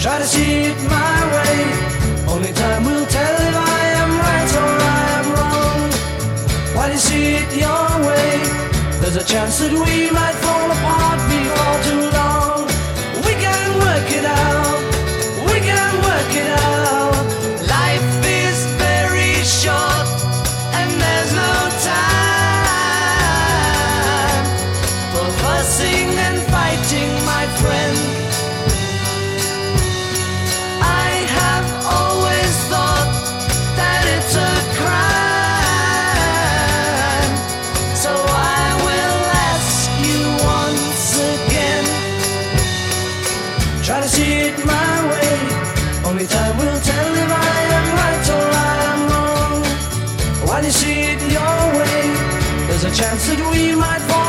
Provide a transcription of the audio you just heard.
Try to see it my there's a chance that we might fall apart before too long. We can work it out. We can work it out. Life is very short and there's no time for fussing see it my way. Only time will tell if I am right or I am wrong. While you see it your way, there's a chance that we might fall